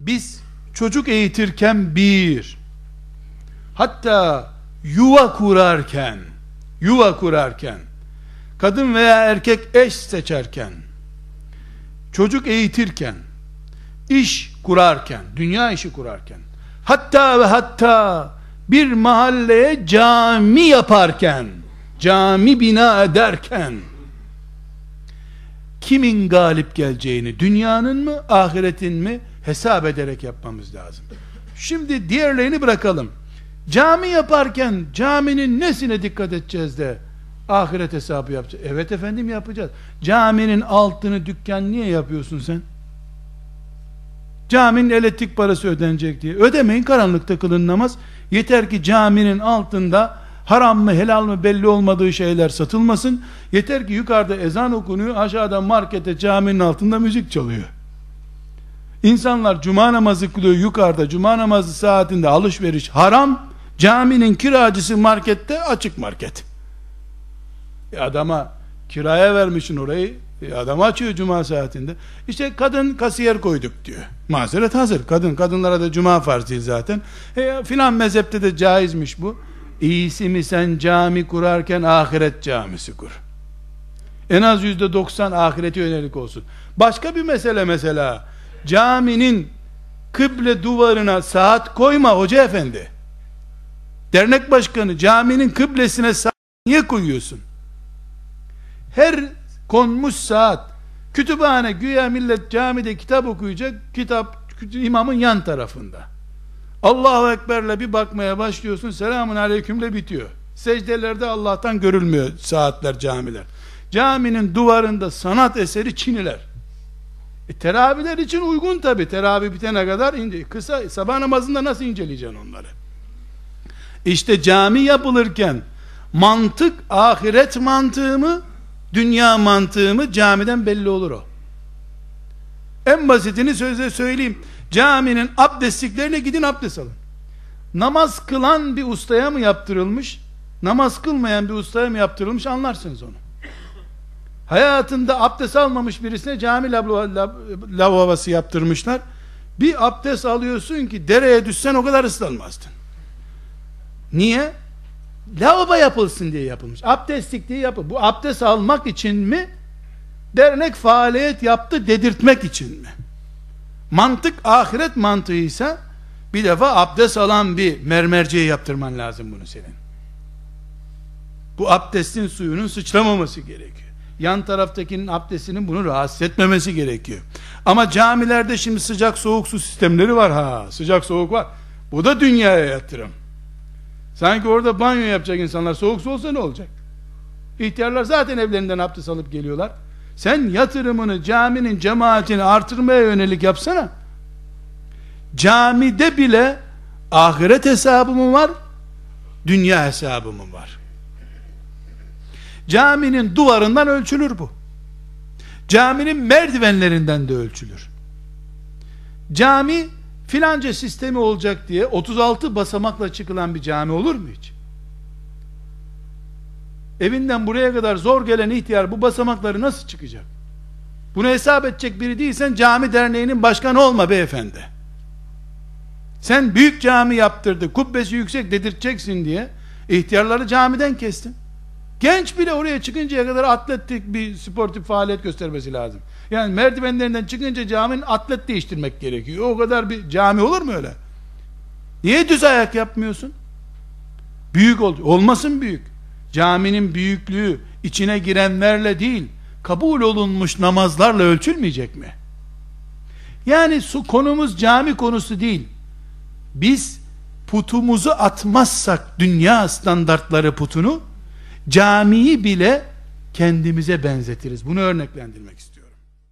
biz çocuk eğitirken bir, hatta yuva kurarken, yuva kurarken, kadın veya erkek eş seçerken, çocuk eğitirken, iş kurarken, dünya işi kurarken, hatta ve hatta bir mahalleye cami yaparken, cami bina ederken, kimin galip geleceğini, dünyanın mı, ahiretin mi hesap ederek yapmamız lazım. Şimdi diğerlerini bırakalım. Cami yaparken caminin nesine dikkat edeceğiz de ahiret hesabı yapacağız. Evet efendim yapacağız. Caminin altını dükkan niye yapıyorsun sen? Caminin elektrik parası ödenecek diye. Ödemeyin karanlıkta kılın namaz. Yeter ki caminin altında haram mı helal mı belli olmadığı şeyler satılmasın. Yeter ki yukarıda ezan okunuyor, aşağıda markete caminin altında müzik çalıyor. İnsanlar cuma namazı kılıyor yukarıda, cuma namazı saatinde alışveriş haram, caminin kiracısı markette açık market. E adama kiraya vermişsin orayı, e adam açıyor cuma saatinde. İşte kadın kasiyer koyduk diyor. Mazeret hazır. Kadın, kadınlara da cuma farz zaten. E, filan mezhepte de caizmiş bu. İyisi mi sen cami kurarken ahiret camisi kur. En az yüzde doksan ahirete yönelik olsun. Başka bir mesele mesela, caminin kıble duvarına saat koyma hoca efendi. Dernek başkanı caminin kıblesine saat niye koyuyorsun? Her konmuş saat kütüphane güya millet camide kitap okuyacak kitap imamın yan tarafında Allahu Ekber'le bir bakmaya başlıyorsun selamun aleykümle bitiyor secdelerde Allah'tan görülmüyor saatler camiler caminin duvarında sanat eseri çiniler e, teravihler için uygun tabi teravih bitene kadar ince, kısa sabah namazında nasıl inceleyeceksin onları işte cami yapılırken mantık ahiret mantığı mı dünya mantığı mı camiden belli olur o. En basitini sözle söyleyeyim. Caminin abdestliklerine gidin abdest alın. Namaz kılan bir ustaya mı yaptırılmış? Namaz kılmayan bir ustaya mı yaptırılmış anlarsınız onu. Hayatında abdest almamış birisine cami lavabası yaptırmışlar. Bir abdest alıyorsun ki dereye düşsen o kadar ıslanmazdın. Niye? lavabo yapılsın diye yapılmış. Abdestlik diye yapılmış. Bu abdest almak için mi? Dernek faaliyet yaptı dedirtmek için mi? Mantık ahiret mantığıysa bir defa abdest alan bir mermerciye yaptırman lazım bunu senin. Bu abdestin suyunun sıçramaması gerekiyor. Yan taraftakinin abdestinin bunu rahatsız etmemesi gerekiyor. Ama camilerde şimdi sıcak soğuk su sistemleri var ha. Sıcak soğuk var. Bu da dünyaya yatırım. Sanki orada banyo yapacak insanlar soğuk su olsa ne olacak? İhtiyarlar zaten evlerinden abdest alıp geliyorlar. Sen yatırımını caminin cemaatini artırmaya yönelik yapsana. Camide bile ahiret hesabı mı var? Dünya hesabı mı var? Caminin duvarından ölçülür bu. Caminin merdivenlerinden de ölçülür. Cami filanca sistemi olacak diye 36 basamakla çıkılan bir cami olur mu hiç? Evinden buraya kadar zor gelen ihtiyar bu basamakları nasıl çıkacak? Bunu hesap edecek biri değilsen cami derneğinin başkanı olma beyefendi. Sen büyük cami yaptırdı, kubbesi yüksek dedirteceksin diye ihtiyarları camiden kestin. Genç bile oraya çıkıncaya kadar atletik bir sportif faaliyet göstermesi lazım. Yani merdivenlerinden çıkınca caminin atlet değiştirmek gerekiyor. O kadar bir cami olur mu öyle? Niye düz ayak yapmıyorsun? Büyük ol, olmasın büyük. Caminin büyüklüğü içine girenlerle değil, kabul olunmuş namazlarla ölçülmeyecek mi? Yani su konumuz cami konusu değil. Biz putumuzu atmazsak dünya standartları putunu camiyi bile kendimize benzetiriz. Bunu örneklendirmek istiyorum.